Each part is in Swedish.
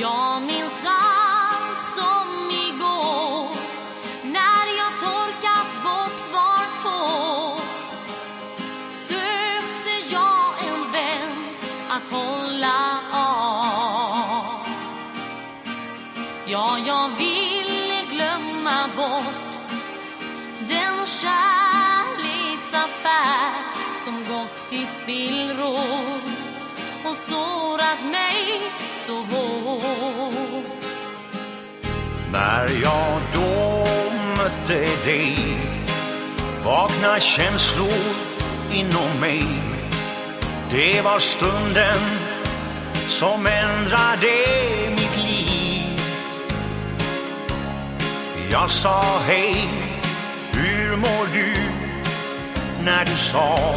Jag minns allt som igår. När jag torkat bort var tår. Sökte jag en vän att hålla av. Ja, jag ville glömma bort den kärlek När jag då mötte dig vakna känslor inom mig Det var stunden som ändrade mitt liv Jag sa hej, hur mår du? När du sa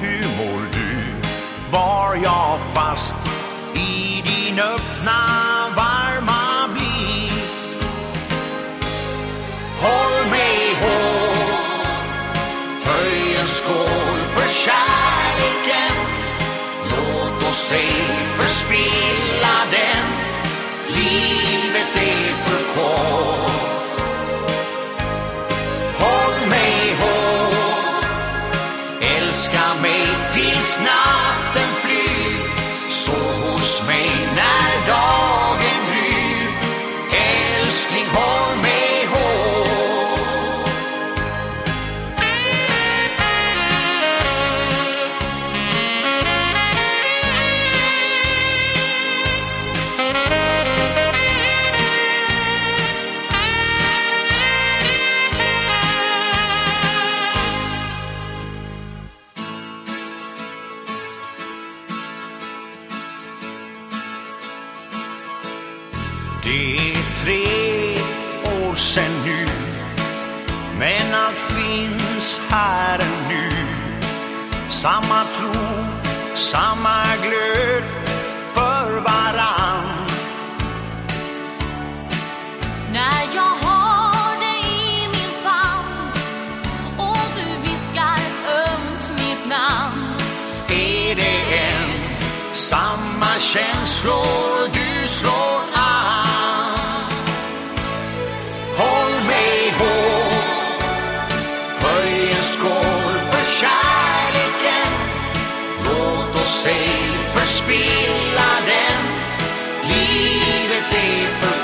hur mår du? Var jag fast i din öppna förspilla den Livet Det är tre år sen nu. Men allt finns här nu. Samma tro, samma glöd för varann. När jag har dig i min famn och du viskar ömt mitt namn Är det än samma känslor du slår oss den. Livet är för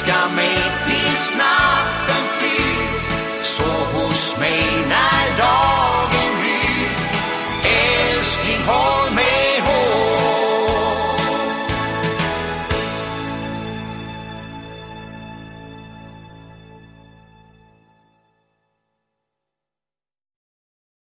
ska med till snack